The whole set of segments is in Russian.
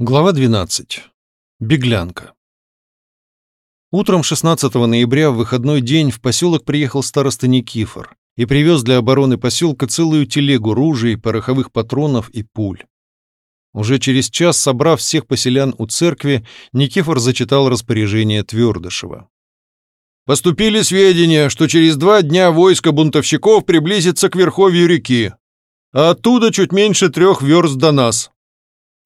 Глава 12. Беглянка. Утром 16 ноября в выходной день в поселок приехал староста Никифор и привез для обороны поселка целую телегу ружей, пороховых патронов и пуль. Уже через час, собрав всех поселян у церкви, Никифор зачитал распоряжение Твердышева. «Поступили сведения, что через два дня войско бунтовщиков приблизится к верховью реки, а оттуда чуть меньше трех верст до нас.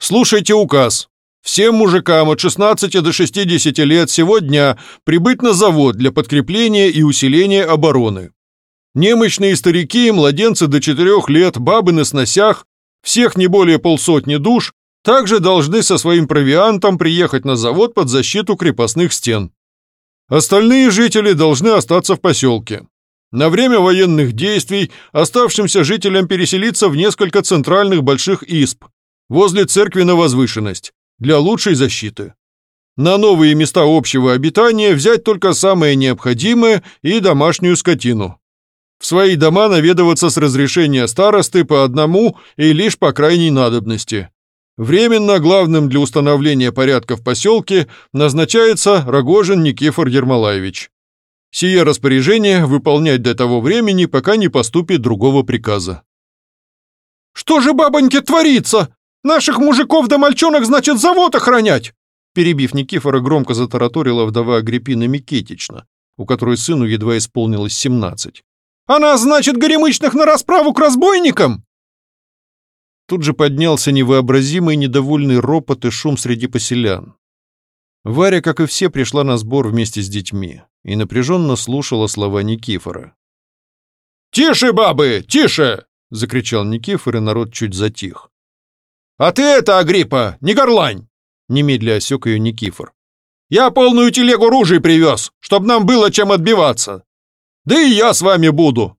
Слушайте указ. Всем мужикам от 16 до 60 лет сегодня прибыть на завод для подкрепления и усиления обороны. Немощные старики, младенцы до 4 лет, бабы на сносях, всех не более полсотни душ, также должны со своим провиантом приехать на завод под защиту крепостных стен. Остальные жители должны остаться в поселке. На время военных действий оставшимся жителям переселиться в несколько центральных больших исп, возле церкви на возвышенность, для лучшей защиты. На новые места общего обитания взять только самое необходимое и домашнюю скотину. В свои дома наведываться с разрешения старосты по одному и лишь по крайней надобности. Временно главным для установления порядка в поселке назначается Рогожин Никифор Ермолаевич. Сие распоряжение выполнять до того времени, пока не поступит другого приказа. «Что же, бабоньки, творится?» Наших мужиков да мальчонок, значит, завод охранять!» Перебив Никифора, громко затараторила вдова Агриппина Микетична, у которой сыну едва исполнилось семнадцать. «Она, значит, горемычных на расправу к разбойникам?» Тут же поднялся невообразимый недовольный ропот и шум среди поселян. Варя, как и все, пришла на сбор вместе с детьми и напряженно слушала слова Никифора. «Тише, бабы, тише!» — закричал Никифор, и народ чуть затих. «А ты это, Агриппа, не горлань!» Немедля осек ее Никифор. «Я полную телегу ружей привез, чтобы нам было чем отбиваться. Да и я с вами буду».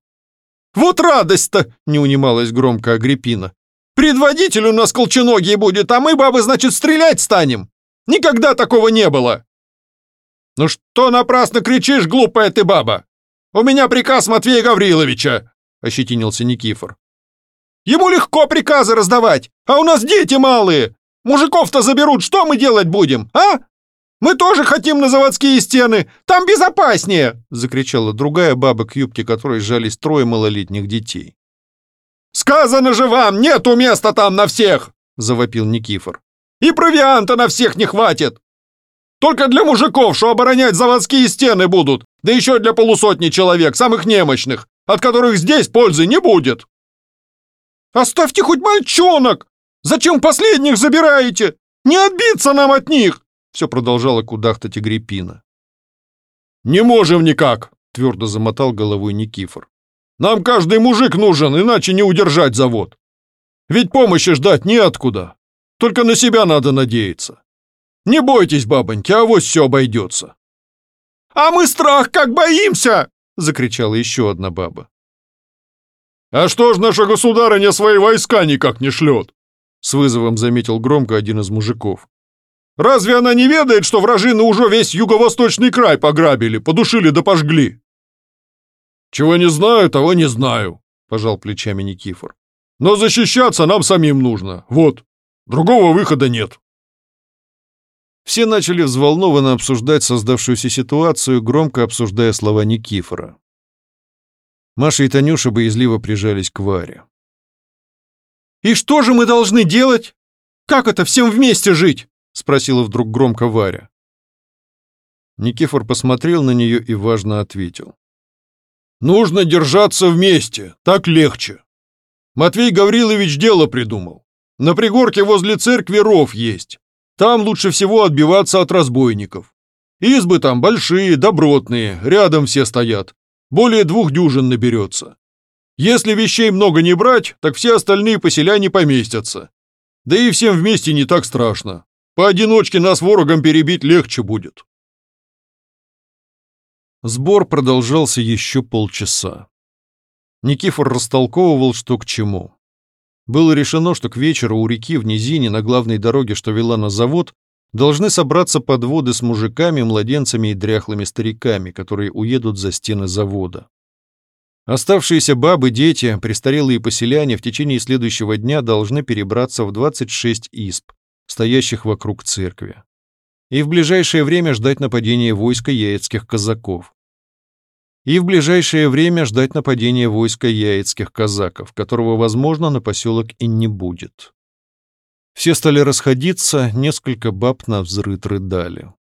«Вот радость-то!» — не унималась громко Агриппина. «Предводитель у нас колченогий будет, а мы, бабы, значит, стрелять станем! Никогда такого не было!» «Ну что напрасно кричишь, глупая ты баба? У меня приказ Матвея Гавриловича!» — ощетинился Никифор. Ему легко приказы раздавать, а у нас дети малые. Мужиков-то заберут, что мы делать будем, а? Мы тоже хотим на заводские стены, там безопаснее!» Закричала другая баба, к юбке которой сжались трое малолетних детей. «Сказано же вам, нету места там на всех!» Завопил Никифор. «И провианта на всех не хватит! Только для мужиков, что оборонять заводские стены будут, да еще для полусотни человек, самых немощных, от которых здесь пользы не будет!» «Оставьте хоть мальчонок! Зачем последних забираете? Не отбиться нам от них!» Все продолжала кудахтать Агриппина. «Не можем никак!» — твердо замотал головой Никифор. «Нам каждый мужик нужен, иначе не удержать завод. Ведь помощи ждать неоткуда. Только на себя надо надеяться. Не бойтесь, бабоньки, а вот все обойдется». «А мы страх как боимся!» — закричала еще одна баба. «А что ж наша государыня свои войска никак не шлет?» С вызовом заметил громко один из мужиков. «Разве она не ведает, что вражины уже весь юго-восточный край пограбили, подушили да пожгли?» «Чего не знаю, того не знаю», — пожал плечами Никифор. «Но защищаться нам самим нужно. Вот. Другого выхода нет». Все начали взволнованно обсуждать создавшуюся ситуацию, громко обсуждая слова Никифора. Маша и Танюша боязливо прижались к Варе. «И что же мы должны делать? Как это, всем вместе жить?» — спросила вдруг громко Варя. Никифор посмотрел на нее и важно ответил. «Нужно держаться вместе, так легче. Матвей Гаврилович дело придумал. На пригорке возле церкви ров есть. Там лучше всего отбиваться от разбойников. Избы там большие, добротные, рядом все стоят более двух дюжин наберется. Если вещей много не брать, так все остальные поселяне поместятся. Да и всем вместе не так страшно. Поодиночке нас ворогом перебить легче будет. Сбор продолжался еще полчаса. Никифор растолковывал, что к чему. Было решено, что к вечеру у реки в низине на главной дороге, что вела на завод, должны собраться подводы с мужиками, младенцами и дряхлыми стариками, которые уедут за стены завода. Оставшиеся бабы, дети, престарелые поселяне в течение следующего дня должны перебраться в 26 исп, стоящих вокруг церкви. И в ближайшее время ждать нападения войска яицких казаков. И в ближайшее время ждать нападения войска яицких казаков, которого, возможно, на поселок и не будет. Все стали расходиться, несколько баб на взрыт рыдали.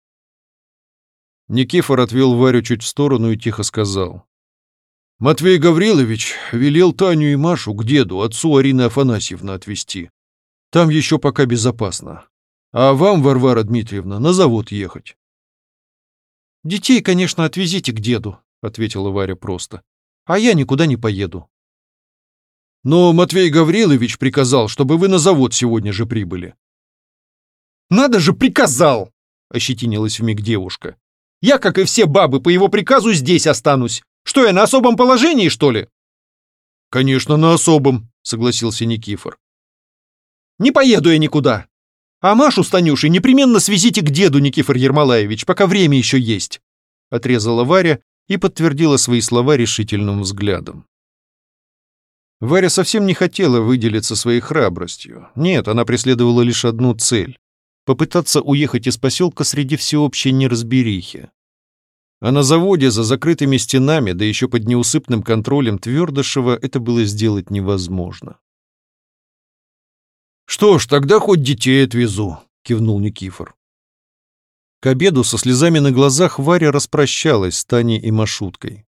Никифор отвел Варю чуть в сторону и тихо сказал. «Матвей Гаврилович велел Таню и Машу к деду, отцу Арины Афанасьевны, отвезти. Там еще пока безопасно. А вам, Варвара Дмитриевна, на завод ехать». «Детей, конечно, отвезите к деду», — ответила Варя просто. «А я никуда не поеду». «Но Матвей Гаврилович приказал, чтобы вы на завод сегодня же прибыли». «Надо же, приказал!» — ощетинилась вмиг девушка. Я, как и все бабы, по его приказу здесь останусь. Что я, на особом положении, что ли?» «Конечно, на особом», — согласился Никифор. «Не поеду я никуда. А Машу с Танюшей непременно свезите к деду, Никифор Ермолаевич, пока время еще есть», — отрезала Варя и подтвердила свои слова решительным взглядом. Варя совсем не хотела выделиться своей храбростью. Нет, она преследовала лишь одну цель попытаться уехать из поселка среди всеобщей неразберихи. А на заводе за закрытыми стенами, да еще под неусыпным контролем Твердышева, это было сделать невозможно. «Что ж, тогда хоть детей отвезу», — кивнул Никифор. К обеду со слезами на глазах Варя распрощалась с Таней и Машуткой.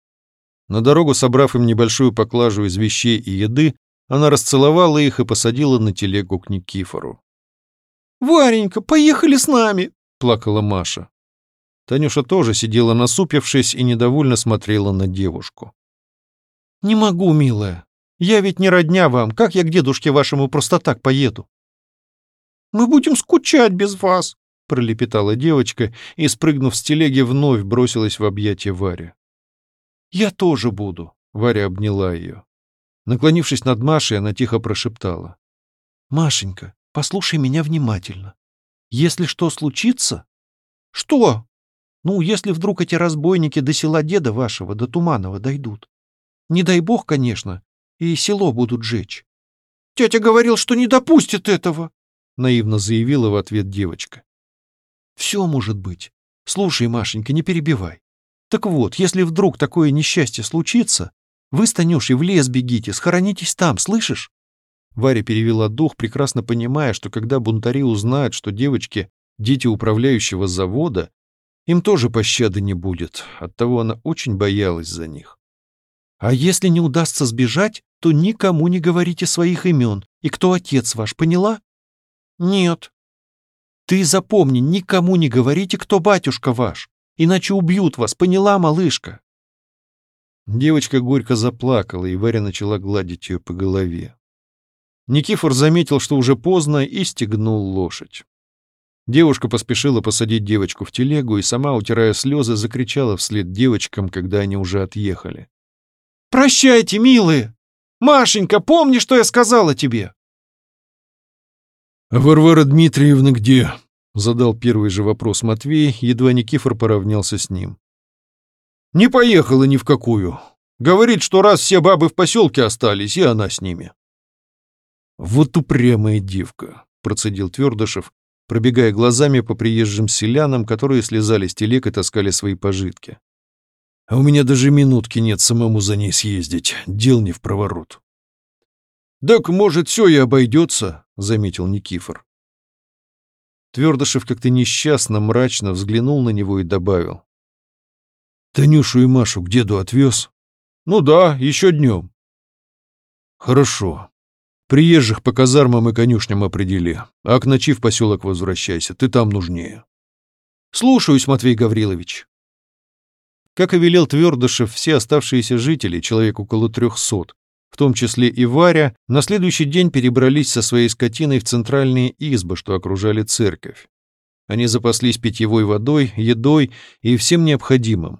На дорогу, собрав им небольшую поклажу из вещей и еды, она расцеловала их и посадила на телегу к Никифору. «Варенька, поехали с нами!» — плакала Маша. Танюша тоже сидела насупившись и недовольно смотрела на девушку. «Не могу, милая. Я ведь не родня вам. Как я к дедушке вашему просто так поеду?» «Мы будем скучать без вас», — пролепетала девочка и, спрыгнув с телеги, вновь бросилась в объятия Варе. «Я тоже буду», — Варя обняла ее. Наклонившись над Машей, она тихо прошептала. «Машенька, Послушай меня внимательно. Если что случится... Что? Ну, если вдруг эти разбойники до села деда вашего, до Туманова дойдут. Не дай бог, конечно, и село будут жечь. Тетя говорил, что не допустит этого, наивно заявила в ответ девочка. Все может быть. Слушай, Машенька, не перебивай. Так вот, если вдруг такое несчастье случится, вы с Танюшей в лес бегите, схоронитесь там, слышишь? Варя перевела дух, прекрасно понимая, что когда бунтари узнают, что девочки — дети управляющего завода, им тоже пощады не будет, оттого она очень боялась за них. «А если не удастся сбежать, то никому не говорите своих имен. И кто отец ваш, поняла?» «Нет». «Ты запомни, никому не говорите, кто батюшка ваш, иначе убьют вас, поняла, малышка?» Девочка горько заплакала, и Варя начала гладить ее по голове. Никифор заметил, что уже поздно, и стегнул лошадь. Девушка поспешила посадить девочку в телегу и сама, утирая слезы, закричала вслед девочкам, когда они уже отъехали. «Прощайте, милые! Машенька, помни, что я сказала тебе!» «А Варвара Дмитриевна где?» — задал первый же вопрос Матвей, едва Никифор поравнялся с ним. «Не поехала ни в какую. Говорит, что раз все бабы в поселке остались, и она с ними». «Вот упрямая девка», — процедил Твердышев, пробегая глазами по приезжим селянам, которые слезали с телег и таскали свои пожитки. «А у меня даже минутки нет самому за ней съездить, дел не в проворот». «Так, может, все и обойдется», — заметил Никифор. Твердышев как-то несчастно, мрачно взглянул на него и добавил. «Танюшу и Машу к деду отвез?» «Ну да, еще днем». «Хорошо. Приезжих по казармам и конюшням определи, а к ночи в поселок возвращайся, ты там нужнее. Слушаюсь, Матвей Гаврилович. Как и велел Твердышев, все оставшиеся жители, человек около трехсот, в том числе и Варя, на следующий день перебрались со своей скотиной в центральные избы, что окружали церковь. Они запаслись питьевой водой, едой и всем необходимым.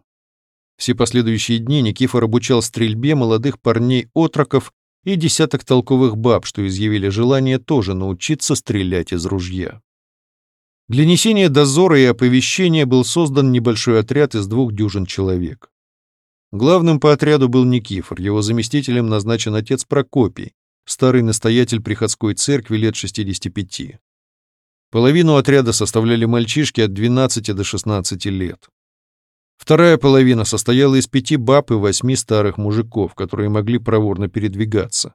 Все последующие дни Никифор обучал стрельбе молодых парней-отроков и десяток толковых баб, что изъявили желание тоже научиться стрелять из ружья. Для несения дозора и оповещения был создан небольшой отряд из двух дюжин человек. Главным по отряду был Никифор, его заместителем назначен отец Прокопий, старый настоятель приходской церкви лет 65. Половину отряда составляли мальчишки от 12 до 16 лет. Вторая половина состояла из пяти баб и восьми старых мужиков, которые могли проворно передвигаться.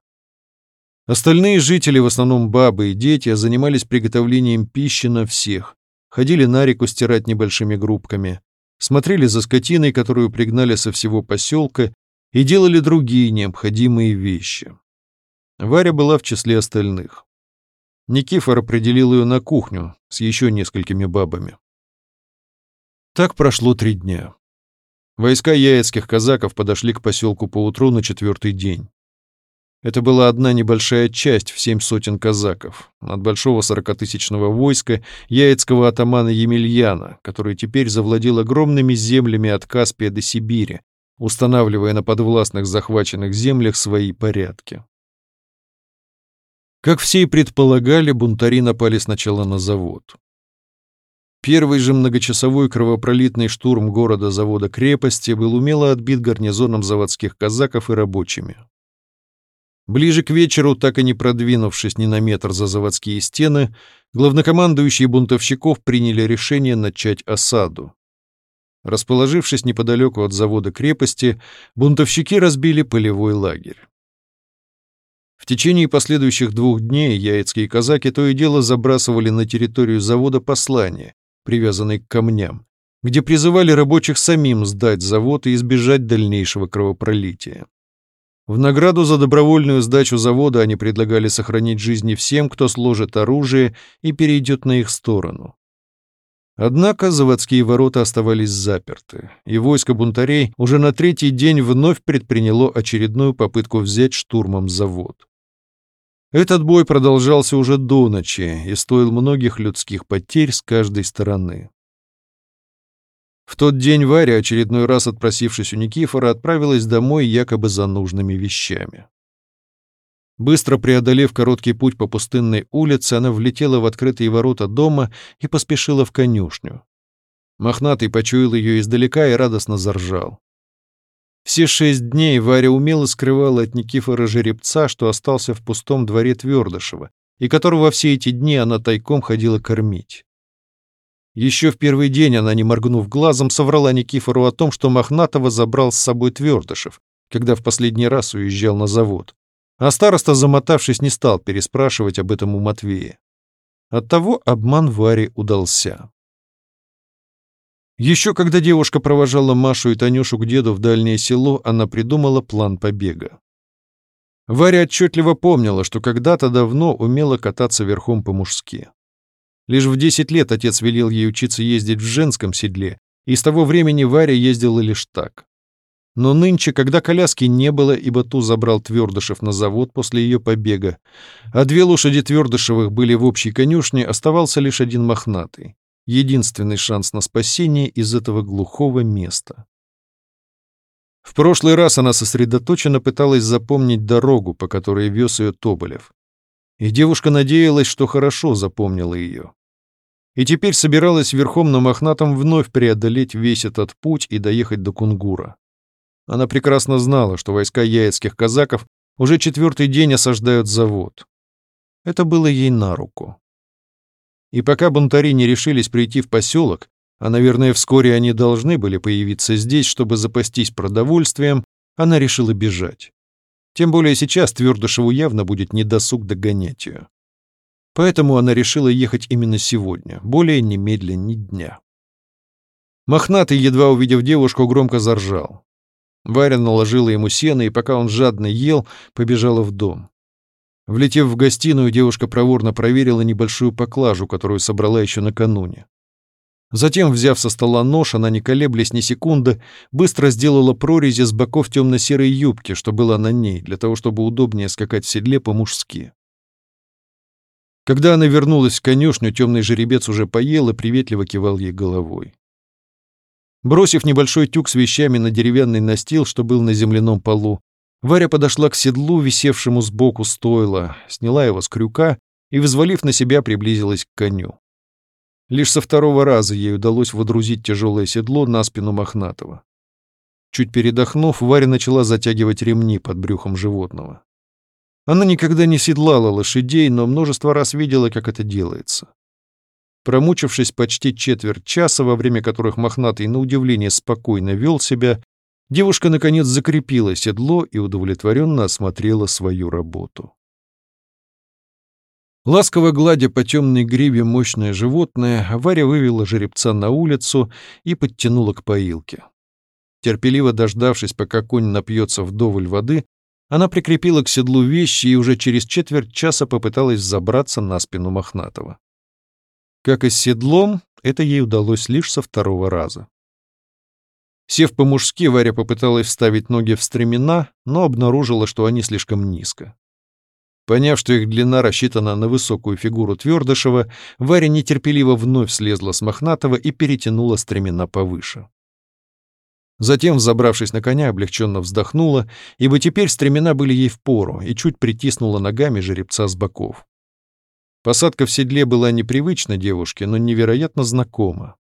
Остальные жители, в основном бабы и дети, занимались приготовлением пищи на всех, ходили на реку стирать небольшими группками, смотрели за скотиной, которую пригнали со всего поселка, и делали другие необходимые вещи. Варя была в числе остальных. Никифор определил ее на кухню с еще несколькими бабами. Так прошло три дня. Войска яицких казаков подошли к поселку поутру на четвертый день. Это была одна небольшая часть в семь сотен казаков от большого сорокатысячного войска яицкого атамана Емельяна, который теперь завладел огромными землями от Каспия до Сибири, устанавливая на подвластных захваченных землях свои порядки. Как все и предполагали, бунтари напали сначала на завод. Первый же многочасовой кровопролитный штурм города-завода-крепости был умело отбит гарнизоном заводских казаков и рабочими. Ближе к вечеру, так и не продвинувшись ни на метр за заводские стены, главнокомандующие бунтовщиков приняли решение начать осаду. Расположившись неподалеку от завода-крепости, бунтовщики разбили полевой лагерь. В течение последующих двух дней яицкие казаки то и дело забрасывали на территорию завода послания, привязанные к камням, где призывали рабочих самим сдать завод и избежать дальнейшего кровопролития. В награду за добровольную сдачу завода они предлагали сохранить жизни всем, кто сложит оружие и перейдет на их сторону. Однако заводские ворота оставались заперты, и войско бунтарей уже на третий день вновь предприняло очередную попытку взять штурмом завод. Этот бой продолжался уже до ночи и стоил многих людских потерь с каждой стороны. В тот день Варя, очередной раз отпросившись у Никифора, отправилась домой якобы за нужными вещами. Быстро преодолев короткий путь по пустынной улице, она влетела в открытые ворота дома и поспешила в конюшню. Мохнатый почуял ее издалека и радостно заржал. Все шесть дней Варя умело скрывала от Никифора жеребца, что остался в пустом дворе Твердышева, и которого все эти дни она тайком ходила кормить. Еще в первый день она, не моргнув глазом, соврала Никифору о том, что Мохнатого забрал с собой Твердышев, когда в последний раз уезжал на завод. А староста, замотавшись, не стал переспрашивать об этом у Матвея. Оттого обман Варе удался. Еще когда девушка провожала Машу и Танюшу к деду в дальнее село, она придумала план побега. Варя отчетливо помнила, что когда-то давно умела кататься верхом по-мужски. Лишь в 10 лет отец велел ей учиться ездить в женском седле, и с того времени Варя ездила лишь так. Но нынче, когда коляски не было, ибо ту забрал Твердышев на завод после ее побега, а две лошади Твердышевых были в общей конюшне, оставался лишь один мохнатый. Единственный шанс на спасение из этого глухого места. В прошлый раз она сосредоточенно пыталась запомнить дорогу, по которой вез ее Тоболев. И девушка надеялась, что хорошо запомнила ее. И теперь собиралась верхом на мохнатом вновь преодолеть весь этот путь и доехать до Кунгура. Она прекрасно знала, что войска яицких казаков уже четвертый день осаждают завод. Это было ей на руку. И пока бунтари не решились прийти в поселок, а, наверное, вскоре они должны были появиться здесь, чтобы запастись продовольствием, она решила бежать. Тем более сейчас Твердышеву явно будет недосуг догонять ее. Поэтому она решила ехать именно сегодня, более немедленно ни дня. Мохнатый, едва увидев девушку, громко заржал. Варя наложила ему сено, и пока он жадно ел, побежала в дом. Влетев в гостиную, девушка проворно проверила небольшую поклажу, которую собрала еще накануне. Затем, взяв со стола нож, она, не колеблясь ни секунды, быстро сделала прорези с боков темно-серой юбки, что было на ней, для того, чтобы удобнее скакать в седле по-мужски. Когда она вернулась в конюшню, темный жеребец уже поел и приветливо кивал ей головой. Бросив небольшой тюк с вещами на деревянный настил, что был на земляном полу, Варя подошла к седлу, висевшему сбоку стойла, сняла его с крюка и, взвалив на себя, приблизилась к коню. Лишь со второго раза ей удалось водрузить тяжелое седло на спину Мохнатого. Чуть передохнув, Варя начала затягивать ремни под брюхом животного. Она никогда не седлала лошадей, но множество раз видела, как это делается. Промучившись почти четверть часа, во время которых мохнатый на удивление спокойно вел себя, девушка наконец закрепила седло и удовлетворенно осмотрела свою работу. Ласково гладя по темной гриве мощное животное, Варя вывела жеребца на улицу и подтянула к поилке. Терпеливо дождавшись, пока конь напьется вдоволь воды, она прикрепила к седлу вещи и уже через четверть часа попыталась забраться на спину Мохнатого. Как и с седлом, это ей удалось лишь со второго раза. Сев по-мужски, Варя попыталась вставить ноги в стремена, но обнаружила, что они слишком низко. Поняв, что их длина рассчитана на высокую фигуру Твердышева, Варя нетерпеливо вновь слезла с Мохнатого и перетянула стремена повыше. Затем, взобравшись на коня, облегченно вздохнула, ибо теперь стремена были ей впору, и чуть притиснула ногами жеребца с боков. Посадка в седле была непривычна девушке, но невероятно знакома.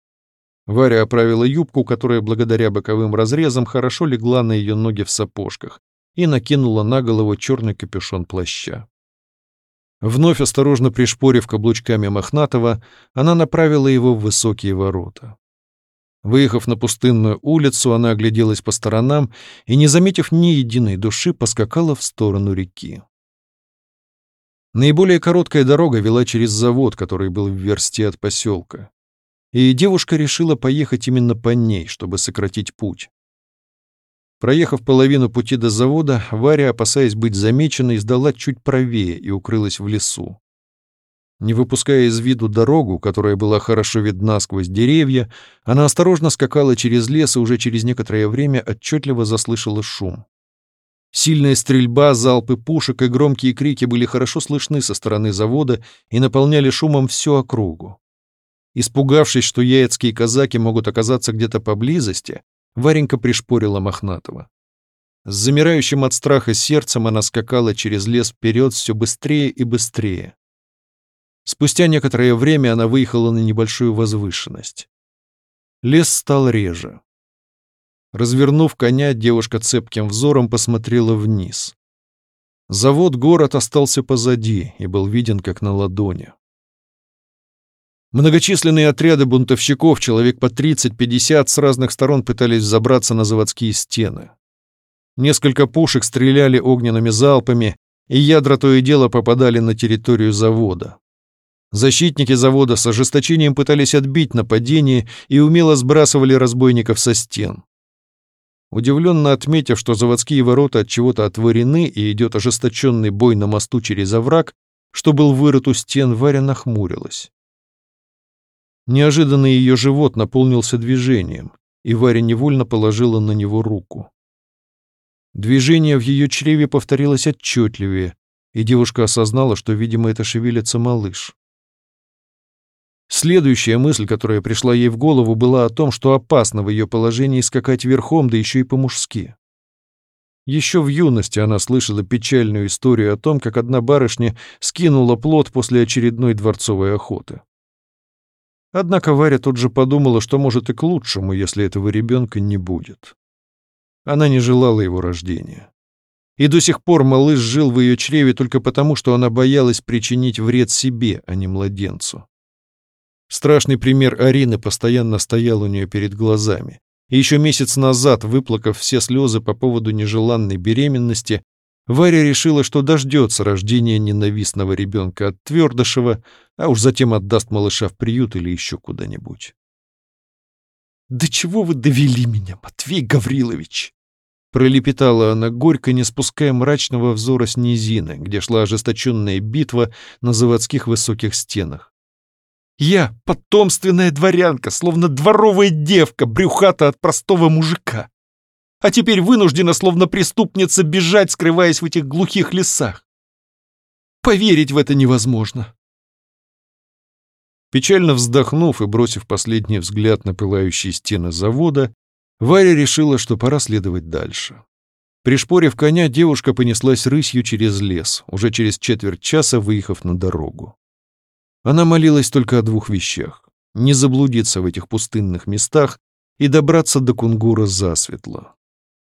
Варя оправила юбку, которая благодаря боковым разрезам хорошо легла на ее ноги в сапожках, и накинула на голову черный капюшон плаща. Вновь осторожно пришпорив каблучками Мохнатого, она направила его в высокие ворота. Выехав на пустынную улицу, она огляделась по сторонам и, не заметив ни единой души, поскакала в сторону реки. Наиболее короткая дорога вела через завод, который был в версте от поселка. И девушка решила поехать именно по ней, чтобы сократить путь. Проехав половину пути до завода, Варя, опасаясь быть замеченной, сдала чуть правее и укрылась в лесу. Не выпуская из виду дорогу, которая была хорошо видна сквозь деревья, она осторожно скакала через лес и уже через некоторое время отчетливо заслышала шум. Сильная стрельба, залпы пушек и громкие крики были хорошо слышны со стороны завода и наполняли шумом всю округу. Испугавшись, что яицкие казаки могут оказаться где-то поблизости, Варенька пришпорила Мохнатого. С замирающим от страха сердцем она скакала через лес вперед все быстрее и быстрее. Спустя некоторое время она выехала на небольшую возвышенность. Лес стал реже. Развернув коня, девушка цепким взором посмотрела вниз. Завод-город остался позади и был виден как на ладони. Многочисленные отряды бунтовщиков, человек по 30-50, с разных сторон пытались забраться на заводские стены. Несколько пушек стреляли огненными залпами, и ядра то и дело попадали на территорию завода. Защитники завода с ожесточением пытались отбить нападение и умело сбрасывали разбойников со стен. Удивленно отметив, что заводские ворота от чего-то отворены и идет ожесточенный бой на мосту через овраг, что был вырыт у стен, Варя нахмурилась. Неожиданно ее живот наполнился движением, и Варя невольно положила на него руку. Движение в ее чреве повторилось отчетливее, и девушка осознала, что, видимо, это шевелится малыш. Следующая мысль, которая пришла ей в голову, была о том, что опасно в ее положении скакать верхом, да еще и по-мужски. Еще в юности она слышала печальную историю о том, как одна барышня скинула плод после очередной дворцовой охоты. Однако Варя тут же подумала, что может и к лучшему, если этого ребенка не будет. Она не желала его рождения. И до сих пор малыш жил в ее чреве только потому, что она боялась причинить вред себе, а не младенцу. Страшный пример Арины постоянно стоял у нее перед глазами. И еще месяц назад, выплакав все слезы по поводу нежеланной беременности, Варя решила, что дождется рождения ненавистного ребенка от Твердышева, а уж затем отдаст малыша в приют или еще куда-нибудь. «Да чего вы довели меня, Матвей Гаврилович?» Пролепетала она горько, не спуская мрачного взора с низины, где шла ожесточенная битва на заводских высоких стенах. «Я — потомственная дворянка, словно дворовая девка, брюхата от простого мужика а теперь вынуждена, словно преступница, бежать, скрываясь в этих глухих лесах. Поверить в это невозможно. Печально вздохнув и бросив последний взгляд на пылающие стены завода, Варя решила, что пора следовать дальше. Пришпорив коня, девушка понеслась рысью через лес, уже через четверть часа выехав на дорогу. Она молилась только о двух вещах — не заблудиться в этих пустынных местах и добраться до Кунгура засветло.